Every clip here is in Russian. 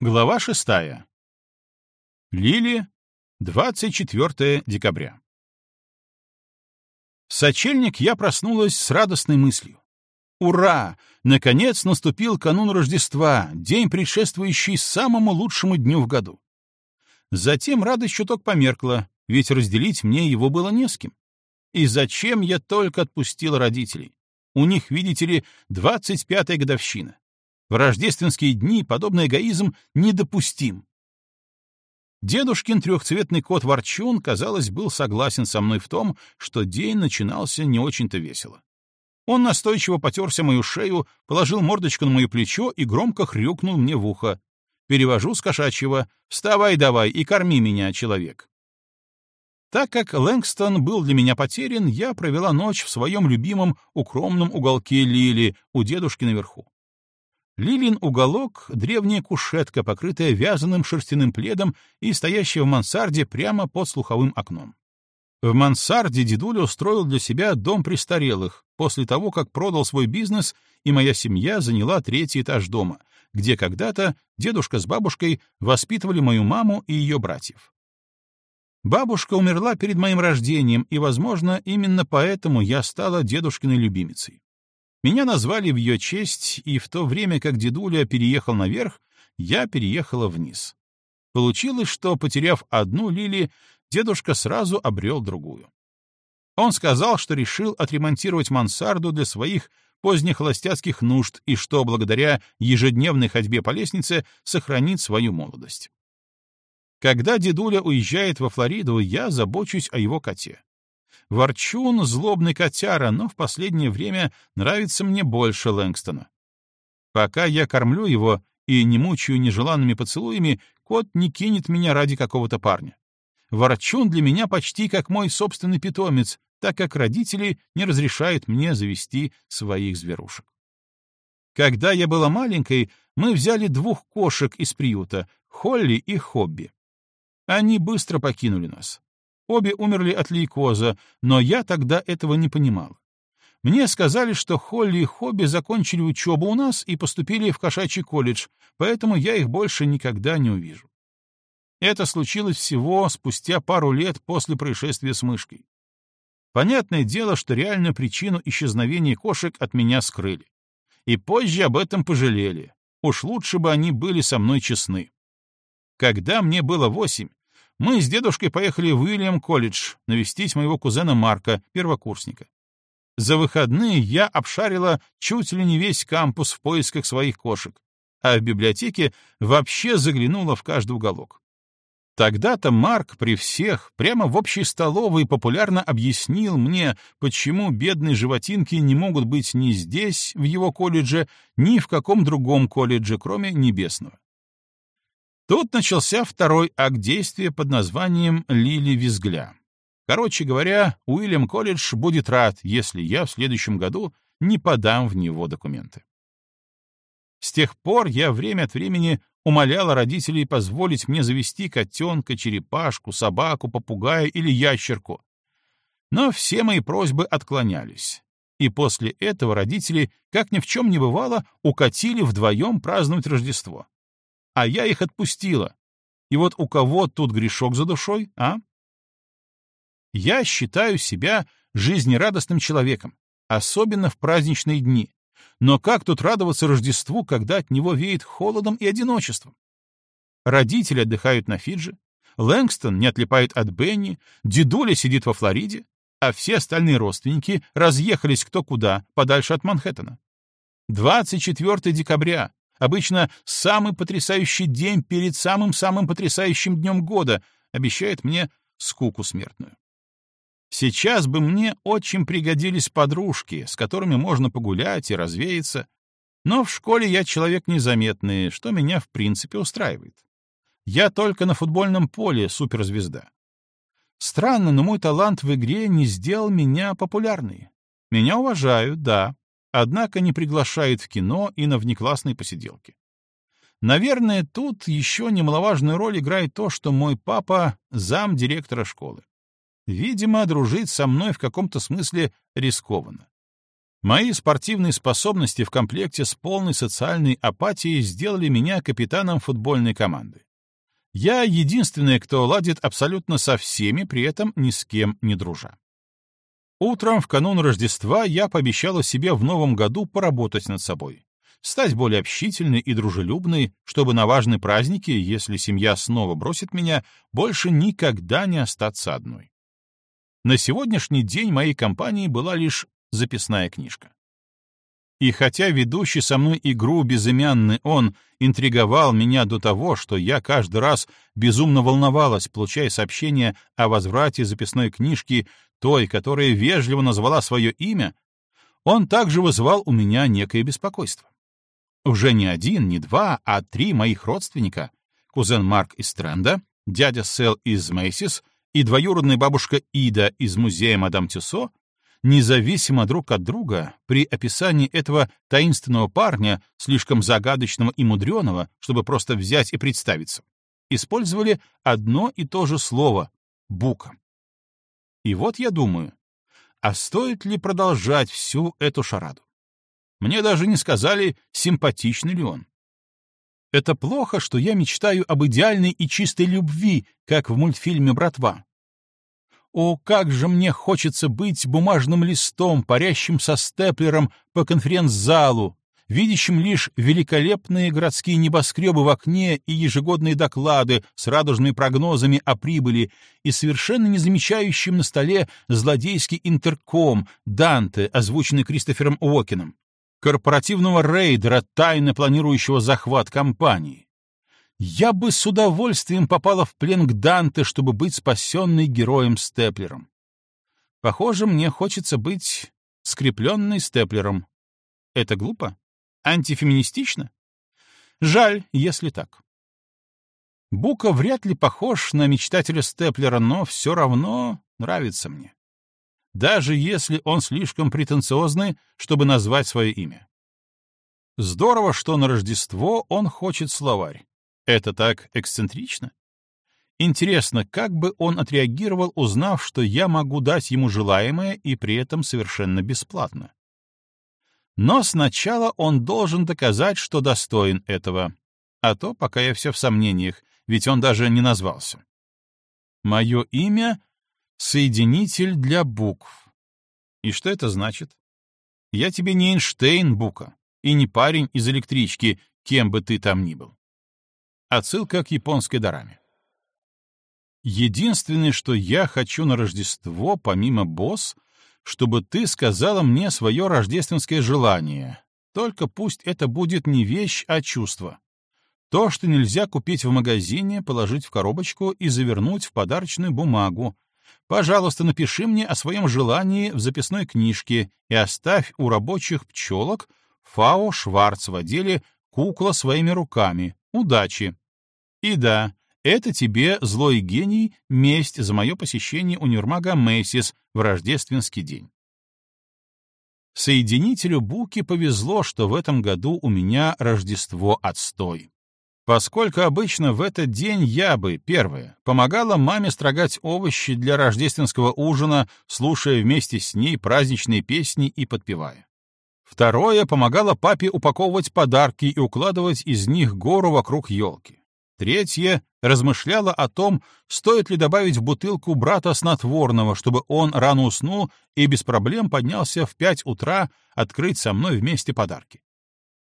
Глава шестая. Лили, 24 декабря. В сочельник я проснулась с радостной мыслью. Ура! Наконец наступил канун Рождества, день, предшествующий самому лучшему дню в году. Затем радость чуток померкла, ведь разделить мне его было не с кем. И зачем я только отпустил родителей? У них, видите ли, 25-я годовщина. В рождественские дни подобный эгоизм недопустим. Дедушкин трехцветный кот Ворчун, казалось, был согласен со мной в том, что день начинался не очень-то весело. Он настойчиво потерся мою шею, положил мордочку на мое плечо и громко хрюкнул мне в ухо. Перевожу с кошачьего «Вставай давай и корми меня, человек». Так как Лэнгстон был для меня потерян, я провела ночь в своем любимом укромном уголке Лили у дедушки наверху. Лилин уголок — древняя кушетка, покрытая вязаным шерстяным пледом и стоящая в мансарде прямо под слуховым окном. В мансарде дедуля устроил для себя дом престарелых после того, как продал свой бизнес, и моя семья заняла третий этаж дома, где когда-то дедушка с бабушкой воспитывали мою маму и ее братьев. Бабушка умерла перед моим рождением, и, возможно, именно поэтому я стала дедушкиной любимицей. Меня назвали в ее честь, и в то время, как дедуля переехал наверх, я переехала вниз. Получилось, что, потеряв одну лили, дедушка сразу обрел другую. Он сказал, что решил отремонтировать мансарду для своих поздних холостяцких нужд и что благодаря ежедневной ходьбе по лестнице сохранит свою молодость. Когда дедуля уезжает во Флориду, я забочусь о его коте. Ворчун — злобный котяра, но в последнее время нравится мне больше Лэнгстона. Пока я кормлю его и не мучаю нежеланными поцелуями, кот не кинет меня ради какого-то парня. Ворчун для меня почти как мой собственный питомец, так как родители не разрешают мне завести своих зверушек. Когда я была маленькой, мы взяли двух кошек из приюта — Холли и Хобби. Они быстро покинули нас. Обе умерли от лейкоза, но я тогда этого не понимал. Мне сказали, что Холли и Хобби закончили учебу у нас и поступили в кошачий колледж, поэтому я их больше никогда не увижу. Это случилось всего спустя пару лет после происшествия с мышкой. Понятное дело, что реальную причину исчезновения кошек от меня скрыли. И позже об этом пожалели. Уж лучше бы они были со мной честны. Когда мне было восемь, мы с дедушкой поехали в Уильям колледж навестить моего кузена Марка, первокурсника. За выходные я обшарила чуть ли не весь кампус в поисках своих кошек, а в библиотеке вообще заглянула в каждый уголок. Тогда-то Марк при всех прямо в общей столовой популярно объяснил мне, почему бедные животинки не могут быть ни здесь, в его колледже, ни в каком другом колледже, кроме небесного. Тут начался второй акт действия под названием «Лили Визгля». Короче говоря, Уильям колледж будет рад, если я в следующем году не подам в него документы. С тех пор я время от времени умоляла родителей позволить мне завести котенка, черепашку, собаку, попугая или ящерку. Но все мои просьбы отклонялись. И после этого родители, как ни в чем не бывало, укатили вдвоем праздновать Рождество а я их отпустила. И вот у кого тут грешок за душой, а? Я считаю себя жизнерадостным человеком, особенно в праздничные дни. Но как тут радоваться Рождеству, когда от него веет холодом и одиночеством? Родители отдыхают на Фиджи, Лэнгстон не отлипает от Бенни, дедуля сидит во Флориде, а все остальные родственники разъехались кто куда, подальше от Манхэттена. 24 декабря, Обычно самый потрясающий день перед самым-самым потрясающим днем года обещает мне скуку смертную. Сейчас бы мне очень пригодились подружки, с которыми можно погулять и развеяться, но в школе я человек незаметный, что меня в принципе устраивает. Я только на футбольном поле суперзвезда. Странно, но мой талант в игре не сделал меня популярной. Меня уважают, да, однако не приглашает в кино и на внеклассные посиделки. Наверное, тут еще немаловажную роль играет то, что мой папа — зам директора школы. Видимо, дружить со мной в каком-то смысле рискованно. Мои спортивные способности в комплекте с полной социальной апатией сделали меня капитаном футбольной команды. Я единственный, кто ладит абсолютно со всеми, при этом ни с кем не дружа. Утром в канун Рождества я пообещала себе в новом году поработать над собой, стать более общительной и дружелюбной, чтобы на важные праздники, если семья снова бросит меня, больше никогда не остаться одной. На сегодняшний день моей компанией была лишь записная книжка. И хотя ведущий со мной игру безымянный он интриговал меня до того, что я каждый раз безумно волновалась, получая сообщение о возврате записной книжки той, которая вежливо назвала свое имя, он также вызывал у меня некое беспокойство. Уже не один, не два, а три моих родственника — кузен Марк из Тренда, дядя Сел из Мейсис и двоюродная бабушка Ида из музея Мадам Тюсо независимо друг от друга, при описании этого таинственного парня, слишком загадочного и мудреного, чтобы просто взять и представиться, использовали одно и то же слово — «бука». И вот я думаю, а стоит ли продолжать всю эту шараду? Мне даже не сказали, симпатичный ли он. Это плохо, что я мечтаю об идеальной и чистой любви, как в мультфильме «Братва», о, как же мне хочется быть бумажным листом, парящим со степлером по конференц-залу, видящим лишь великолепные городские небоскребы в окне и ежегодные доклады с радужными прогнозами о прибыли и совершенно не замечающим на столе злодейский интерком Данте, озвученный Кристофером Уокеном, корпоративного рейдера, тайно планирующего захват компании, я бы с удовольствием попала в плен к Данте, чтобы быть спасенной героем Степлером. Похоже, мне хочется быть скрепленной Степлером. Это глупо? Антифеминистично? Жаль, если так. Бука вряд ли похож на мечтателя Степлера, но все равно нравится мне. Даже если он слишком претенциозный, чтобы назвать свое имя. Здорово, что на Рождество он хочет словарь. Это так эксцентрично? Интересно, как бы он отреагировал, узнав, что я могу дать ему желаемое и при этом совершенно бесплатно? Но сначала он должен доказать, что достоин этого. А то пока я все в сомнениях, ведь он даже не назвался. Мое имя — соединитель для букв. И что это значит? Я тебе не Эйнштейн, Бука, и не парень из электрички, кем бы ты там ни был. Отсылка к японской дораме. Единственное, что я хочу на Рождество, помимо босс, чтобы ты сказала мне свое рождественское желание. Только пусть это будет не вещь, а чувство. То, что нельзя купить в магазине, положить в коробочку и завернуть в подарочную бумагу. Пожалуйста, напиши мне о своем желании в записной книжке и оставь у рабочих пчелок Фао Шварц в отделе «Кукла своими руками», Удачи. И да, это тебе, злой гений, месть за мое посещение универмага Мэйсис в рождественский день. Соединителю Буки повезло, что в этом году у меня Рождество отстой. Поскольку обычно в этот день я бы, первое, помогала маме строгать овощи для рождественского ужина, слушая вместе с ней праздничные песни и подпевая. Второе помогало папе упаковывать подарки и укладывать из них гору вокруг елки. Третье размышляла о том, стоит ли добавить в бутылку брата снотворного, чтобы он рано уснул и без проблем поднялся в пять утра открыть со мной вместе подарки.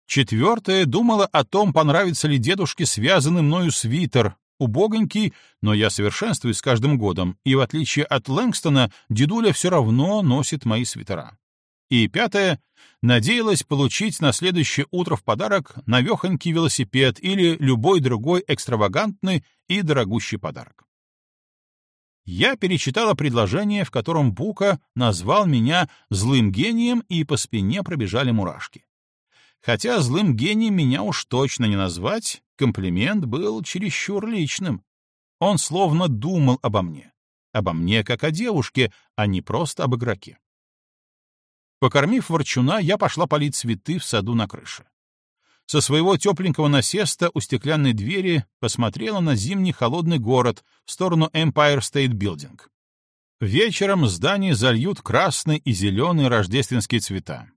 Четвертое думала о том, понравится ли дедушке связанный мною свитер, убогонький, но я совершенствуюсь с каждым годом, и в отличие от Лэнгстона, дедуля все равно носит мои свитера. И пятое, надеялась получить на следующее утро в подарок навехонький велосипед или любой другой экстравагантный и дорогущий подарок. Я перечитала предложение, в котором Бука назвал меня злым гением, и по спине пробежали мурашки. Хотя злым гением меня уж точно не назвать, комплимент был чересчур личным. Он словно думал обо мне. Обо мне как о девушке, а не просто об игроке. Покормив ворчуна, я пошла полить цветы в саду на крыше. Со своего тепленького насеста у стеклянной двери посмотрела на зимний холодный город в сторону Empire State Building. Вечером здание зальют красный и зеленый рождественские цвета.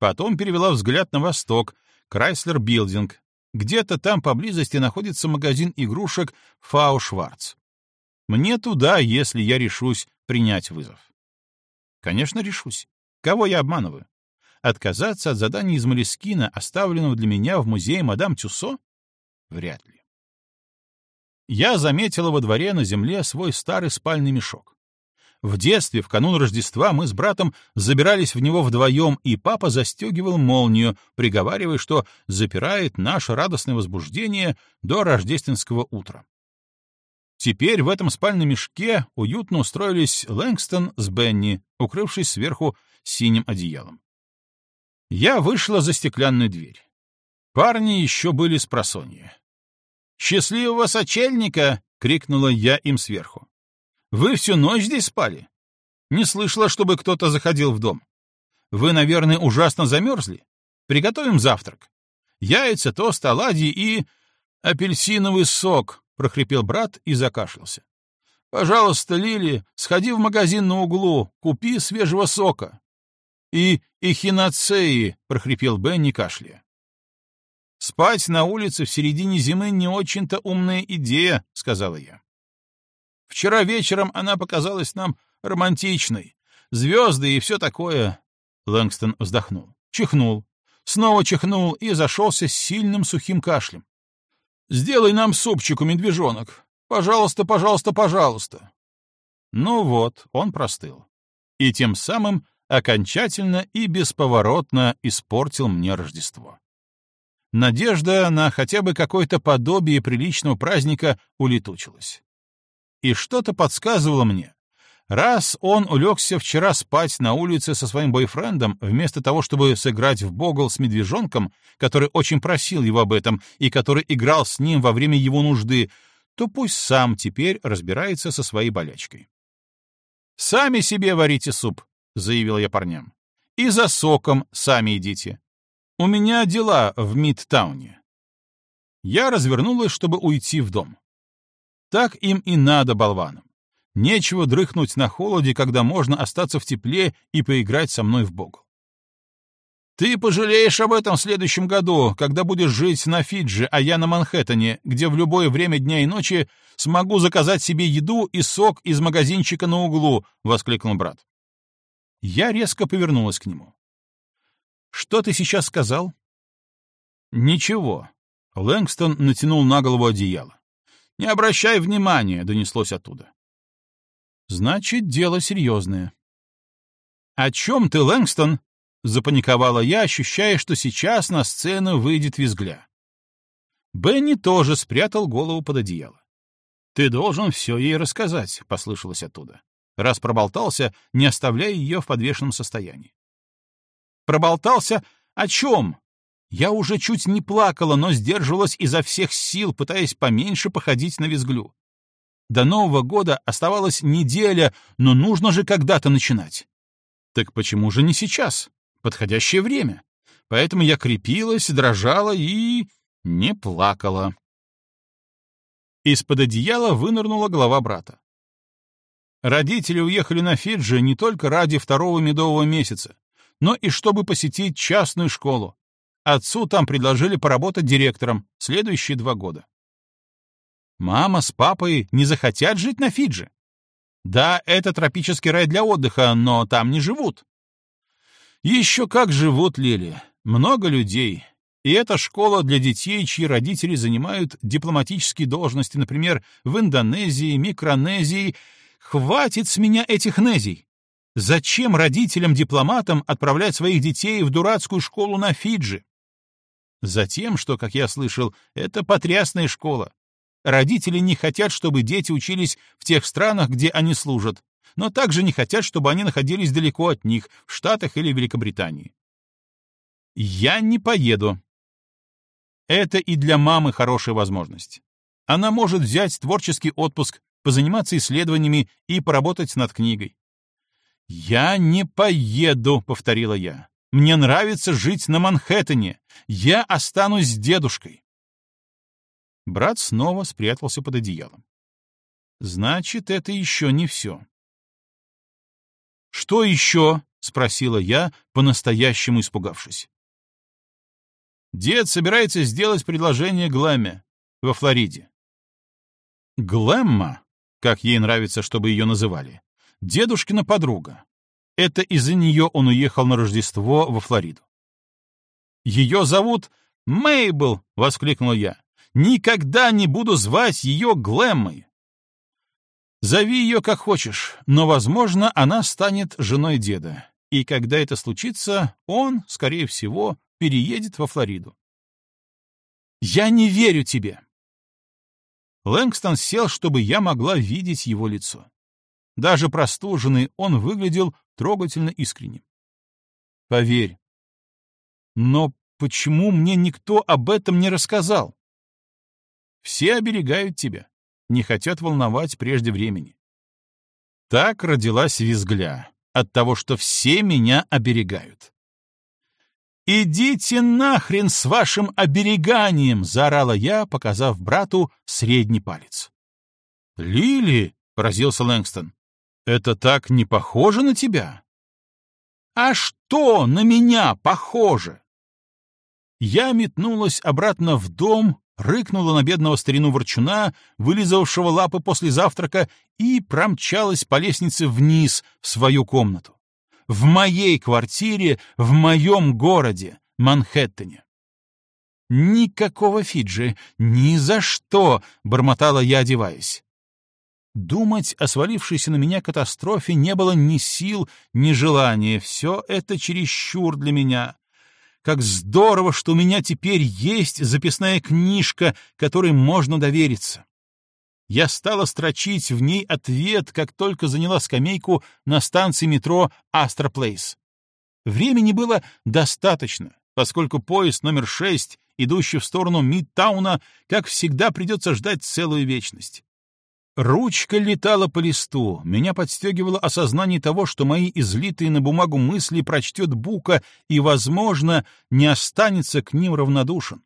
Потом перевела взгляд на восток, Крайслер Билдинг. Где-то там поблизости находится магазин игрушек Фау Шварц. Мне туда, если я решусь принять вызов. Конечно, решусь. Кого я обманываю? Отказаться от задания из Малискина, оставленного для меня в музее мадам Тюсо? Вряд ли. Я заметила во дворе на земле свой старый спальный мешок. В детстве, в канун Рождества, мы с братом забирались в него вдвоем, и папа застегивал молнию, приговаривая, что запирает наше радостное возбуждение до рождественского утра. Теперь в этом спальном мешке уютно устроились Лэнгстон с Бенни, укрывшись сверху синим одеялом. Я вышла за стеклянную дверь. Парни еще были с просонья. «Счастливого сочельника!» — крикнула я им сверху. «Вы всю ночь здесь спали? Не слышала, чтобы кто-то заходил в дом. Вы, наверное, ужасно замерзли? Приготовим завтрак. Яйца, тост, оладьи и... апельсиновый сок!» — прохрипел брат и закашлялся. «Пожалуйста, Лили, сходи в магазин на углу, купи свежего сока». «И эхиноцеи!» — прохрипел Бенни кашляя. «Спать на улице в середине зимы не очень-то умная идея», — сказала я. «Вчера вечером она показалась нам романтичной. Звезды и все такое». Лэнгстон вздохнул, чихнул, снова чихнул и зашелся с сильным сухим кашлем. «Сделай нам супчику, медвежонок. Пожалуйста, пожалуйста, пожалуйста». Ну вот, он простыл. И тем самым окончательно и бесповоротно испортил мне Рождество. Надежда на хотя бы какое-то подобие приличного праздника улетучилась. И что-то подсказывало мне. Раз он улегся вчера спать на улице со своим бойфрендом, вместо того, чтобы сыграть в богл с медвежонком, который очень просил его об этом и который играл с ним во время его нужды, то пусть сам теперь разбирается со своей болячкой. «Сами себе варите суп», — заявил я парням. «И за соком сами идите. У меня дела в Мидтауне. Я развернулась, чтобы уйти в дом. Так им и надо, болванам. Нечего дрыхнуть на холоде, когда можно остаться в тепле и поиграть со мной в богу. Ты пожалеешь об этом в следующем году, когда будешь жить на Фиджи, а я на Манхэттене, где в любое время дня и ночи смогу заказать себе еду и сок из магазинчика на углу, — воскликнул брат. Я резко повернулась к нему. Что ты сейчас сказал? Ничего. Лэнгстон натянул на голову одеяло. Не обращай внимания, донеслось оттуда. Значит, дело серьезное. О чем ты, Лэнгстон? Запаниковала я, ощущая, что сейчас на сцену выйдет визгля. Бенни тоже спрятал голову под одеяло. «Ты должен все ей рассказать», — послышалось оттуда. Раз проболтался, не оставляя ее в подвешенном состоянии. Проболтался о чем? Я уже чуть не плакала, но сдерживалась изо всех сил, пытаясь поменьше походить на визглю. До Нового года оставалась неделя, но нужно же когда-то начинать. Так почему же не сейчас? Подходящее время. Поэтому я крепилась, дрожала и... не плакала. Из-под одеяла вынырнула голова брата. Родители уехали на Фиджи не только ради второго медового месяца но и чтобы посетить частную школу. Отцу там предложили поработать директором следующие два года. Мама с папой не захотят жить на Фиджи. Да, это тропический рай для отдыха, но там не живут. Еще как живут, Лили. Много людей. И это школа для детей, чьи родители занимают дипломатические должности, например, в Индонезии, Микронезии. Хватит с меня этих незий. Зачем родителям-дипломатам отправлять своих детей в дурацкую школу на Фиджи? Затем, что, как я слышал, это потрясная школа. Родители не хотят, чтобы дети учились в тех странах, где они служат, но также не хотят, чтобы они находились далеко от них, в Штатах или Великобритании. Я не поеду. Это и для мамы хорошая возможность. Она может взять творческий отпуск, позаниматься исследованиями и поработать над книгой. «Я не поеду», — повторила я. «Мне нравится жить на Манхэттене. Я останусь с дедушкой». Брат снова спрятался под одеялом. «Значит, это еще не все». «Что еще?» — спросила я, по-настоящему испугавшись. Дед собирается сделать предложение Глэмме во Флориде. Глэмма, как ей нравится, чтобы ее называли, дедушкина подруга. Это из-за нее он уехал на Рождество во Флориду. «Ее зовут Мейбл!» — воскликнул я. «Никогда не буду звать ее Глэммой!» «Зови ее как хочешь, но, возможно, она станет женой деда, и когда это случится, он, скорее всего, переедет во Флориду». «Я не верю тебе!» Лэнгстон сел, чтобы я могла видеть его лицо. Даже простуженный он выглядел трогательно искренним. «Поверь, но почему мне никто об этом не рассказал? Все оберегают тебя, не хотят волновать прежде времени. Так родилась визгля от того, что все меня оберегают. «Идите нахрен с вашим обереганием!» — заорала я, показав брату средний палец. «Лили!» — поразился Лэнгстон. «Это так не похоже на тебя?» «А что на меня похоже?» Я метнулась обратно в дом, рыкнула на бедного старину ворчуна, вылизавшего лапы после завтрака, и промчалась по лестнице вниз в свою комнату. В моей квартире, в моем городе, Манхэттене. «Никакого Фиджи, ни за что!» — бормотала я, одеваясь. Думать о свалившейся на меня катастрофе не было ни сил, ни желания. Все это чересчур для меня. Как здорово, что у меня теперь есть записная книжка, которой можно довериться. Я стала строчить в ней ответ, как только заняла скамейку на станции метро Астра Плейс. Времени было достаточно, поскольку поезд номер шесть, идущий в сторону Мидтауна, как всегда придется ждать целую вечность. Ручка летала по листу, меня подстегивало осознание того, что мои излитые на бумагу мысли прочтет Бука и, возможно, не останется к ним равнодушен.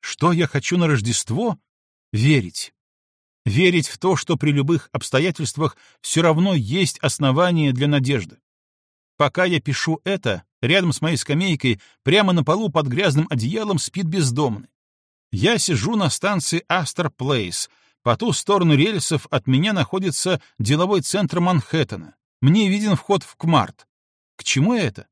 Что я хочу на Рождество? Верить. Верить в то, что при любых обстоятельствах все равно есть основания для надежды. Пока я пишу это, рядом с моей скамейкой, прямо на полу под грязным одеялом спит бездомный. Я сижу на станции Астер Плейс — по ту сторону рельсов от меня находится деловой центр Манхэттена. Мне виден вход в Кмарт. К чему это?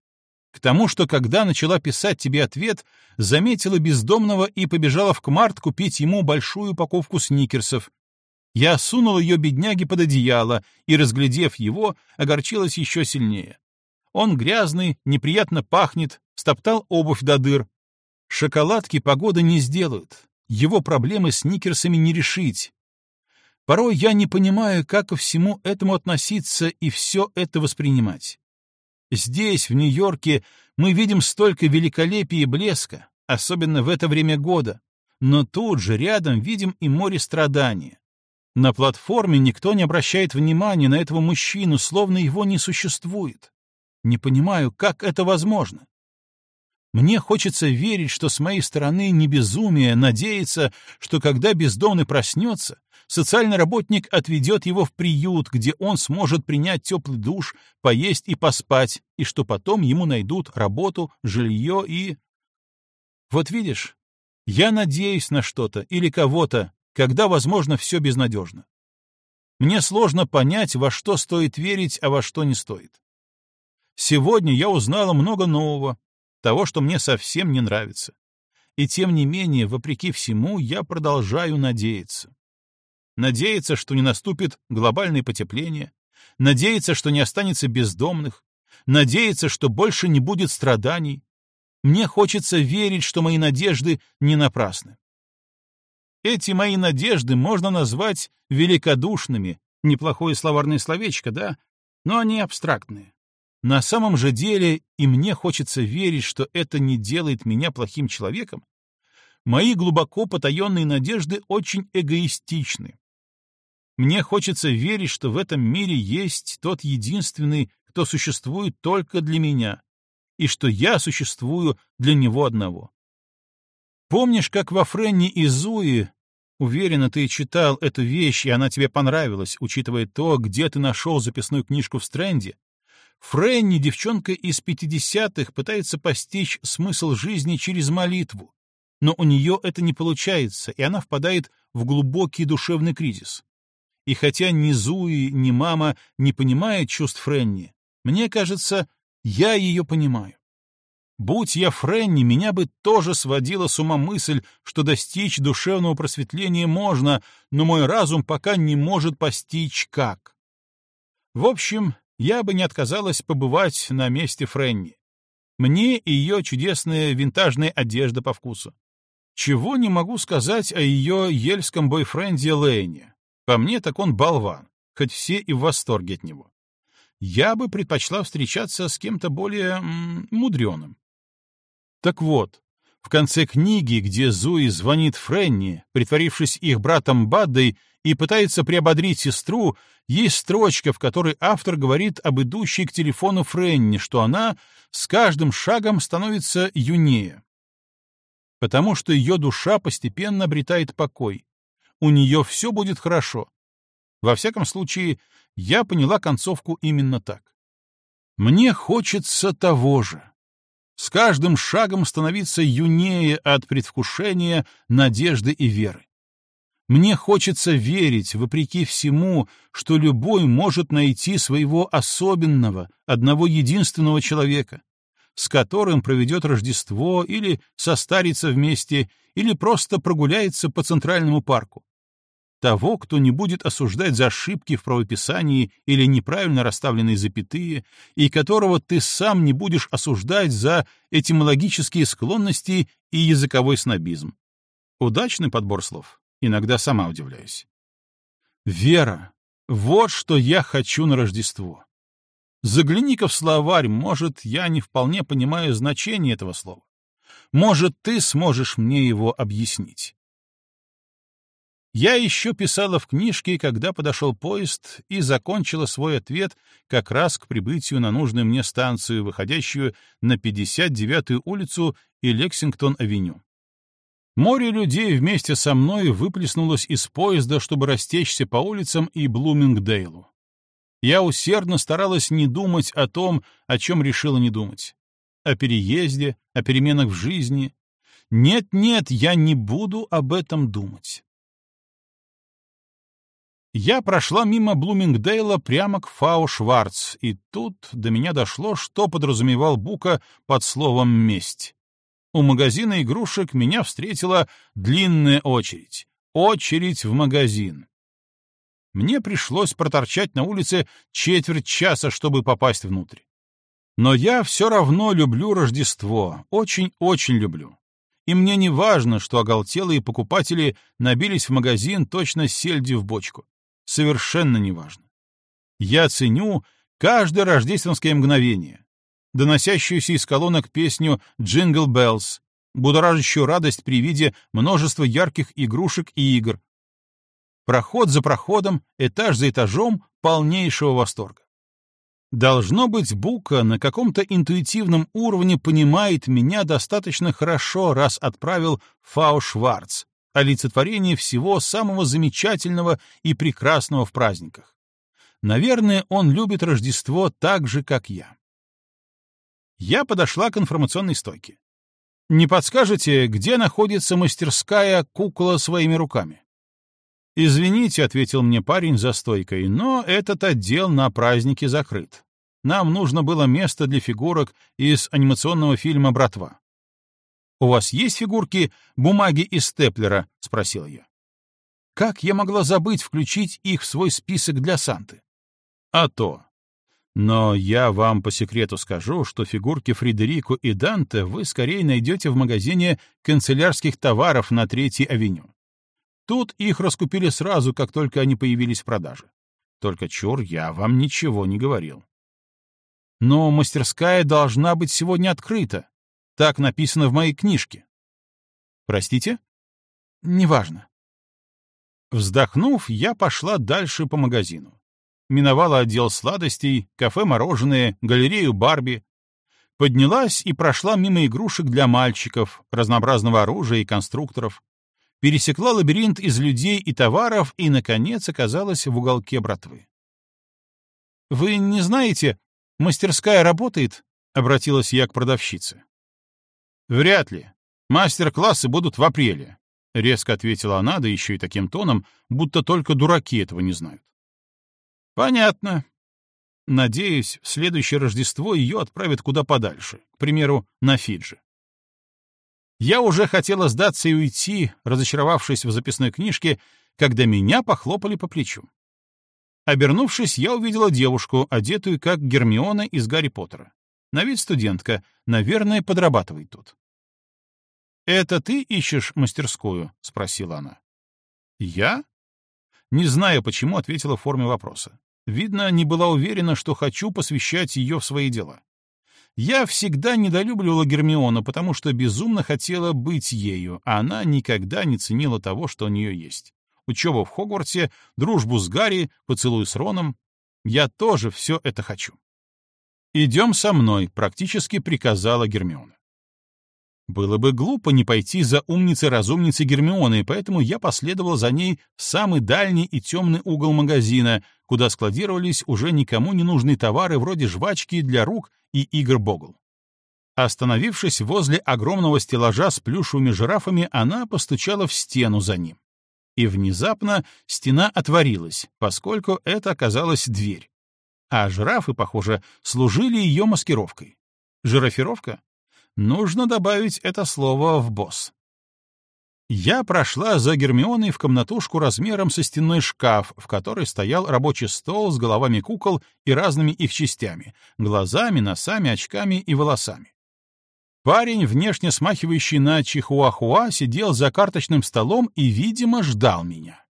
К тому, что когда начала писать тебе ответ, заметила бездомного и побежала в Кмарт купить ему большую упаковку сникерсов. Я сунул ее бедняге под одеяло и, разглядев его, огорчилась еще сильнее. Он грязный, неприятно пахнет, стоптал обувь до дыр. Шоколадки погоды не сделают. Его проблемы с сникерсами не решить. Порой я не понимаю, как ко всему этому относиться и все это воспринимать. Здесь, в Нью-Йорке, мы видим столько великолепия и блеска, особенно в это время года, но тут же рядом видим и море страдания. На платформе никто не обращает внимания на этого мужчину, словно его не существует. Не понимаю, как это возможно. Мне хочется верить, что с моей стороны не безумие надеяться, что когда бездомный проснется, социальный работник отведет его в приют, где он сможет принять теплый душ, поесть и поспать, и что потом ему найдут работу, жилье и... Вот видишь, я надеюсь на что-то или кого-то, когда, возможно, все безнадежно. Мне сложно понять, во что стоит верить, а во что не стоит. Сегодня я узнала много нового, того, что мне совсем не нравится. И тем не менее, вопреки всему, я продолжаю надеяться. Надеяться, что не наступит глобальное потепление, надеяться, что не останется бездомных, надеяться, что больше не будет страданий. Мне хочется верить, что мои надежды не напрасны. Эти мои надежды можно назвать великодушными, неплохое словарное словечко, да, но они абстрактные. На самом же деле, и мне хочется верить, что это не делает меня плохим человеком, мои глубоко потаенные надежды очень эгоистичны. Мне хочется верить, что в этом мире есть тот единственный, кто существует только для меня, и что я существую для него одного. Помнишь, как во Френне и Зуи, уверена, ты читал эту вещь, и она тебе понравилась, учитывая то, где ты нашел записную книжку в Стрэнде, Фрэнни, девчонка из пятидесятых, пытается постичь смысл жизни через молитву, но у нее это не получается, и она впадает в глубокий душевный кризис. И хотя ни Зуи, ни мама не понимают чувств Фрэнни, мне кажется, я ее понимаю. Будь я Фрэнни, меня бы тоже сводила с ума мысль, что достичь душевного просветления можно, но мой разум пока не может постичь как. В общем, я бы не отказалась побывать на месте Фрэнни. Мне и ее чудесная винтажная одежда по вкусу. Чего не могу сказать о ее ельском бойфренде Лэйне. По мне, так он болван, хоть все и в восторге от него. Я бы предпочла встречаться с кем-то более м, мудреным. Так вот, в конце книги, где Зуи звонит Френни, притворившись их братом Баддой, и пытается приободрить сестру, есть строчка, в которой автор говорит об идущей к телефону Френни, что она с каждым шагом становится юнее. Потому что ее душа постепенно обретает покой. У нее все будет хорошо. Во всяком случае, я поняла концовку именно так. Мне хочется того же с каждым шагом становиться юнее от предвкушения, надежды и веры. Мне хочется верить, вопреки всему, что любой может найти своего особенного, одного единственного человека, с которым проведет Рождество или состарится вместе, или просто прогуляется по Центральному парку того, кто не будет осуждать за ошибки в правописании или неправильно расставленные запятые, и которого ты сам не будешь осуждать за этимологические склонности и языковой снобизм. Удачный подбор слов. Иногда сама удивляюсь. Вера. Вот что я хочу на Рождество. Загляни-ка в словарь, может, я не вполне понимаю значение этого слова. Может, ты сможешь мне его объяснить. Я еще писала в книжке, когда подошел поезд, и закончила свой ответ как раз к прибытию на нужную мне станцию, выходящую на 59-ю улицу и Лексингтон-авеню. Море людей вместе со мной выплеснулось из поезда, чтобы растечься по улицам и Блумингдейлу. Я усердно старалась не думать о том, о чем решила не думать. О переезде, о переменах в жизни. Нет-нет, я не буду об этом думать. Я прошла мимо Блумингдейла прямо к Фау Шварц, и тут до меня дошло, что подразумевал Бука под словом «месть». У магазина игрушек меня встретила длинная очередь. Очередь в магазин. Мне пришлось проторчать на улице четверть часа, чтобы попасть внутрь. Но я все равно люблю Рождество, очень-очень люблю. И мне не важно, что оголтелые покупатели набились в магазин точно сельди в бочку совершенно неважно. Я ценю каждое рождественское мгновение, доносящуюся из колонок песню «Jingle Bells», будоражащую радость при виде множества ярких игрушек и игр. Проход за проходом, этаж за этажом полнейшего восторга. Должно быть, Бука на каком-то интуитивном уровне понимает меня достаточно хорошо, раз отправил Фау Шварц, олицетворение всего самого замечательного и прекрасного в праздниках. Наверное, он любит Рождество так же, как я. Я подошла к информационной стойке. «Не подскажете, где находится мастерская кукла своими руками?» «Извините», — ответил мне парень за стойкой, «но этот отдел на празднике закрыт. Нам нужно было место для фигурок из анимационного фильма «Братва». «У вас есть фигурки бумаги из степлера?» — спросил я. Как я могла забыть включить их в свой список для Санты? А то. Но я вам по секрету скажу, что фигурки Фредерико и Данте вы скорее найдете в магазине канцелярских товаров на Третьей авеню. Тут их раскупили сразу, как только они появились в продаже. Только чур, я вам ничего не говорил. Но мастерская должна быть сегодня открыта. Так написано в моей книжке. Простите? Неважно. Вздохнув, я пошла дальше по магазину. Миновала отдел сладостей, кафе-мороженое, галерею Барби. Поднялась и прошла мимо игрушек для мальчиков, разнообразного оружия и конструкторов. Пересекла лабиринт из людей и товаров и, наконец, оказалась в уголке братвы. «Вы не знаете, Мастерская работает?» — обратилась я к продавщице. «Вряд ли. Мастер-классы будут в апреле», — резко ответила она, да еще и таким тоном, будто только дураки этого не знают. «Понятно. Надеюсь, в следующее Рождество ее отправят куда подальше, к примеру, на Фиджи. Я уже хотела сдаться и уйти, разочаровавшись в записной книжке, когда меня похлопали по плечу. Обернувшись, я увидела девушку, одетую как Гермиона из Гарри Поттера. На вид студентка, наверное, подрабатывает тут. «Это ты ищешь мастерскую?» — спросила она. «Я?» Не знаю, почему ответила в форме вопроса. Видно, не была уверена, что хочу посвящать ее в свои дела. Я всегда недолюбливала Гермиону, потому что безумно хотела быть ею, а она никогда не ценила того, что у нее есть учеба в Хогвартсе, дружбу с Гарри, поцелуй с Роном. Я тоже все это хочу. «Идем со мной», — практически приказала Гермиона. Было бы глупо не пойти за умницей-разумницей Гермионы, поэтому я последовал за ней в самый дальний и темный угол магазина, куда складировались уже никому не нужные товары вроде жвачки для рук и игр Богл. Остановившись возле огромного стеллажа с плюшевыми жирафами, она постучала в стену за ним и внезапно стена отворилась, поскольку это оказалась дверь. А жирафы, похоже, служили ее маскировкой. Жирафировка? Нужно добавить это слово в босс. Я прошла за Гермионой в комнатушку размером со стенной шкаф, в которой стоял рабочий стол с головами кукол и разными их частями — глазами, носами, очками и волосами. Парень, внешне смахивающий на чихуахуа, сидел за карточным столом и, видимо, ждал меня.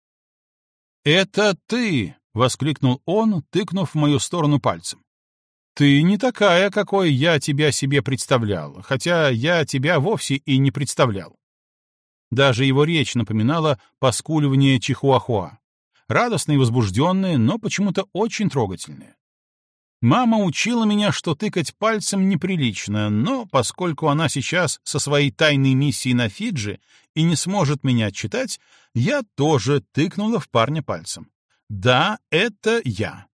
«Это ты!» — воскликнул он, тыкнув в мою сторону пальцем. «Ты не такая, какой я тебя себе представлял, хотя я тебя вовсе и не представлял». Даже его речь напоминала поскуливание чихуахуа. Радостная и возбужденная, но почему-то очень трогательная. Мама учила меня, что тыкать пальцем неприлично, но поскольку она сейчас со своей тайной миссией на Фиджи и не сможет меня читать, я тоже тыкнула в парня пальцем. Да, это я.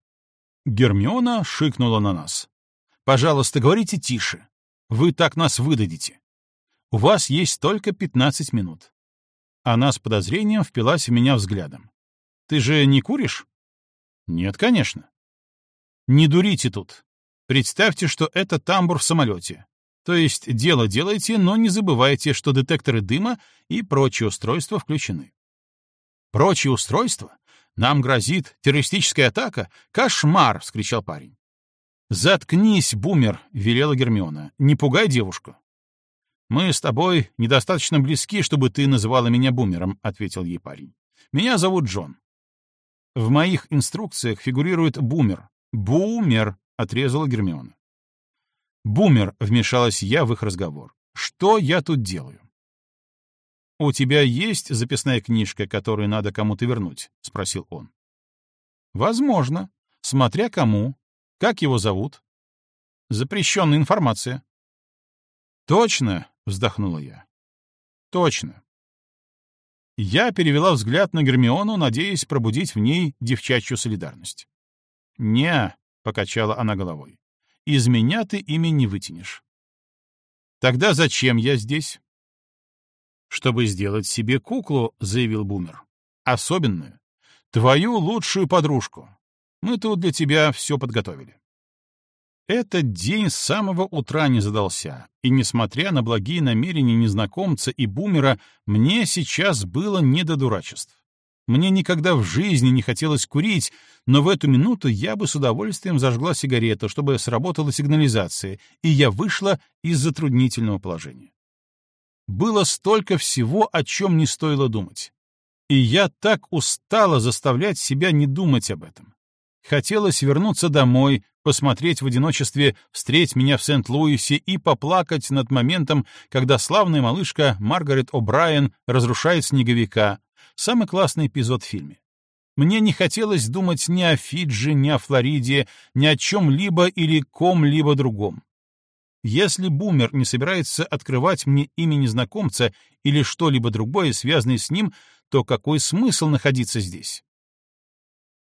Гермиона шикнула на нас. Пожалуйста, говорите тише. Вы так нас выдадите. У вас есть только пятнадцать минут. Она с подозрением впилась в меня взглядом. Ты же не куришь? Нет, конечно. Не дурите тут. Представьте, что это тамбур в самолете. То есть дело делайте, но не забывайте, что детекторы дыма и прочие устройства включены. Прочие устройства? Нам грозит террористическая атака? Кошмар! — вскричал парень. «Заткнись, бумер!» — велела Гермиона. «Не пугай девушку». «Мы с тобой недостаточно близки, чтобы ты называла меня бумером», — ответил ей парень. «Меня зовут Джон». В моих инструкциях фигурирует бумер, «Бумер!» — отрезала Гермиона. «Бумер!» — вмешалась я в их разговор. «Что я тут делаю?» «У тебя есть записная книжка, которую надо кому-то вернуть?» — спросил он. «Возможно. Смотря кому. Как его зовут?» «Запрещенная информация». «Точно!» — вздохнула я. «Точно». Я перевела взгляд на Гермиону, надеясь пробудить в ней девчачью солидарность. «Не», — покачала она головой, — «из меня ты ими не вытянешь». «Тогда зачем я здесь?» «Чтобы сделать себе куклу», — заявил Бумер. «Особенную. Твою лучшую подружку. Мы тут для тебя все подготовили». Этот день с самого утра не задался, и, несмотря на благие намерения незнакомца и бумера, мне сейчас было не до дурачеств. Мне никогда в жизни не хотелось курить, но в эту минуту я бы с удовольствием зажгла сигарету, чтобы сработала сигнализация, и я вышла из затруднительного положения. Было столько всего, о чем не стоило думать. И я так устала заставлять себя не думать об этом. Хотелось вернуться домой, посмотреть в одиночестве «Встреть меня в Сент-Луисе» и поплакать над моментом, когда славная малышка Маргарет О'Брайен разрушает снеговика, Самый классный эпизод в фильме. Мне не хотелось думать ни о Фиджи, ни о Флориде, ни о чем-либо или ком-либо другом. Если бумер не собирается открывать мне имя незнакомца или что-либо другое, связанное с ним, то какой смысл находиться здесь?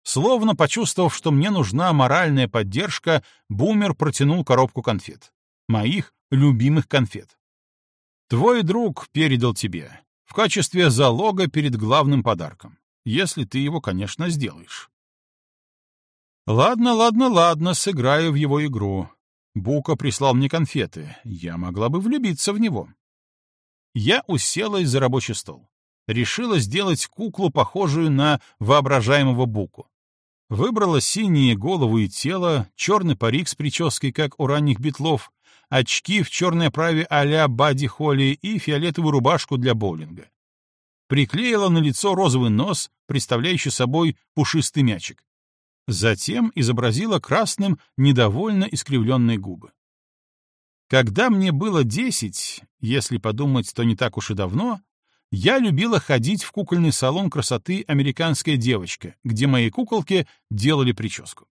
Словно почувствовав, что мне нужна моральная поддержка, Бумер протянул коробку конфет. Моих любимых конфет. Твой друг передал тебе в качестве залога перед главным подарком, если ты его, конечно, сделаешь. Ладно, ладно, ладно, сыграю в его игру. Бука прислал мне конфеты, я могла бы влюбиться в него. Я уселась за рабочий стол. Решила сделать куклу, похожую на воображаемого Буку. Выбрала синие голову и тело, черный парик с прической, как у ранних битлов, очки в черной оправе а-ля Бадди Холли и фиолетовую рубашку для боулинга. Приклеила на лицо розовый нос, представляющий собой пушистый мячик. Затем изобразила красным недовольно искривленные губы. Когда мне было десять, если подумать, то не так уж и давно, я любила ходить в кукольный салон красоты «Американская девочка», где мои куколки делали прическу.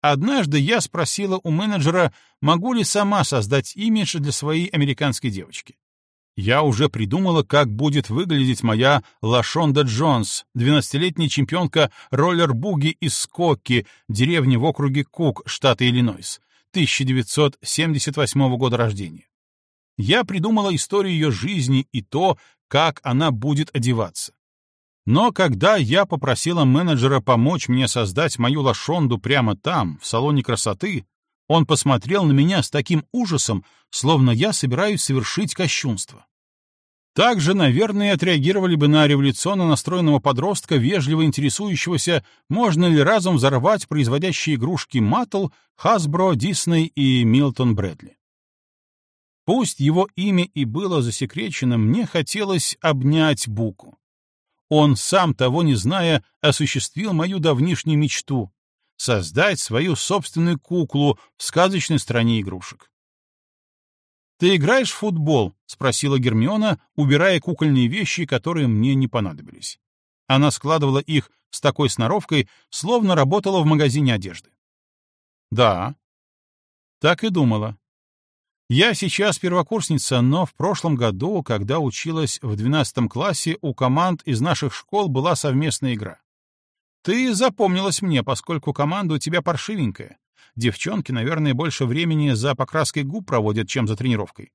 Однажды я спросила у менеджера, могу ли сама создать имидж для своей американской девочки. Я уже придумала, как будет выглядеть моя Лашонда Джонс, 12-летняя чемпионка роллер-буги из Скокки, деревни в округе Кук, штата Иллинойс, 1978 года рождения. Я придумала историю ее жизни и то, как она будет одеваться. Но когда я попросила менеджера помочь мне создать мою лошонду прямо там, в салоне красоты, он посмотрел на меня с таким ужасом, словно я собираюсь совершить кощунство. Также, наверное, отреагировали бы на революционно настроенного подростка, вежливо интересующегося, можно ли разом взорвать производящие игрушки Маттл, Hasbro, Disney и Милтон Брэдли. Пусть его имя и было засекречено, мне хотелось обнять Буку. Он, сам того не зная, осуществил мою давнишнюю мечту — создать свою собственную куклу в сказочной стране игрушек. «Ты играешь в футбол?» — спросила Гермиона, убирая кукольные вещи, которые мне не понадобились. Она складывала их с такой сноровкой, словно работала в магазине одежды. «Да». «Так и думала. Я сейчас первокурсница, но в прошлом году, когда училась в 12 классе, у команд из наших школ была совместная игра. Ты запомнилась мне, поскольку команда у тебя паршивенькая. Девчонки, наверное, больше времени за покраской губ проводят, чем за тренировкой.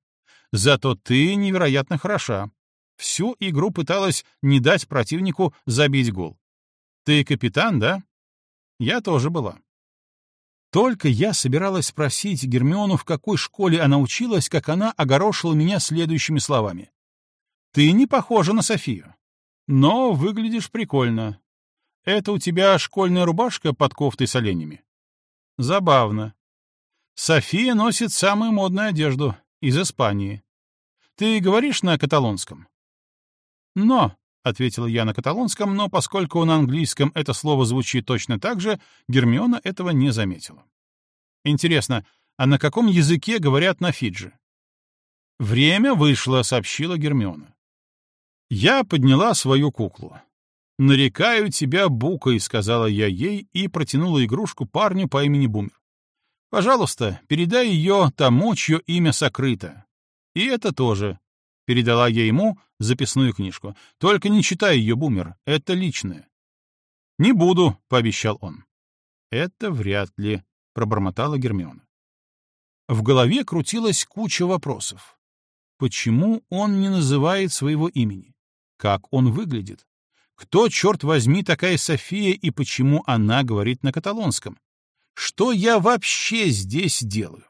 Зато ты невероятно хороша. Всю игру пыталась не дать противнику забить гол. Ты капитан, да? Я тоже была. Только я собиралась спросить Гермиону, в какой школе она училась, как она огорошила меня следующими словами. «Ты не похожа на Софию, но выглядишь прикольно. Это у тебя школьная рубашка под кофтой с оленями?» «Забавно. София носит самую модную одежду из Испании. Ты говоришь на каталонском?» «Но», — ответила я на каталонском, но поскольку на английском это слово звучит точно так же, Гермиона этого не заметила. Интересно, а на каком языке говорят на Фиджи? «Время вышло», — сообщила Гермиона. Я подняла свою куклу. «Нарекаю тебя букой», — сказала я ей и протянула игрушку парню по имени Бумер. «Пожалуйста, передай ее тому, чье имя сокрыто. И это тоже. Передала я ему записную книжку. «Только не читай ее, Бумер, это личное». «Не буду», — пообещал он. «Это вряд ли», — пробормотала Гермиона. В голове крутилась куча вопросов. Почему он не называет своего имени? Как он выглядит? Кто, черт возьми, такая София и почему она говорит на каталонском? Что я вообще здесь делаю?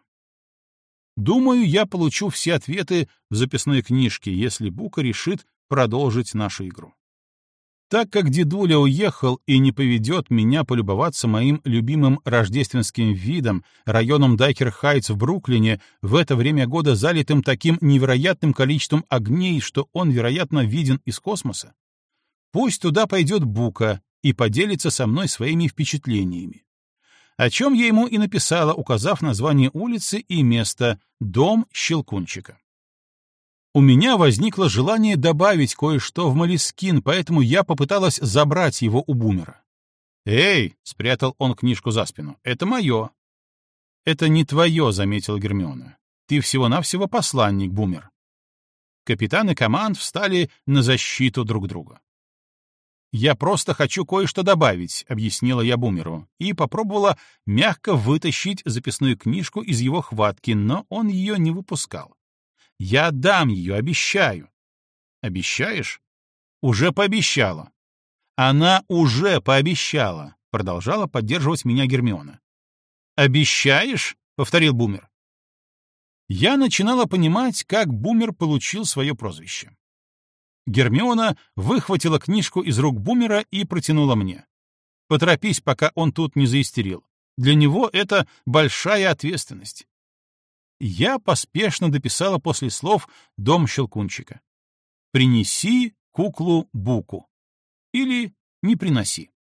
Думаю, я получу все ответы в записной книжке, если Бука решит продолжить нашу игру. Так как дедуля уехал и не поведет меня полюбоваться моим любимым рождественским видом, районом Дайкер-Хайтс в Бруклине, в это время года залитым таким невероятным количеством огней, что он, вероятно, виден из космоса, пусть туда пойдет Бука и поделится со мной своими впечатлениями о чем я ему и написала, указав название улицы и место «Дом Щелкунчика». У меня возникло желание добавить кое-что в Малискин, поэтому я попыталась забрать его у Бумера. «Эй!» — спрятал он книжку за спину. «Это мое!» «Это не твое», — заметила Гермиона. «Ты всего-навсего посланник, Бумер». Капитаны команд встали на защиту друг друга. «Я просто хочу кое-что добавить», — объяснила я Бумеру, и попробовала мягко вытащить записную книжку из его хватки, но он ее не выпускал. «Я дам ее, обещаю». «Обещаешь?» «Уже пообещала». «Она уже пообещала», — продолжала поддерживать меня Гермиона. «Обещаешь?» — повторил Бумер. Я начинала понимать, как Бумер получил свое прозвище. Гермиона выхватила книжку из рук Бумера и протянула мне. «Поторопись, пока он тут не заистерил. Для него это большая ответственность». Я поспешно дописала после слов «Дом Щелкунчика». «Принеси куклу Буку» или «Не приноси».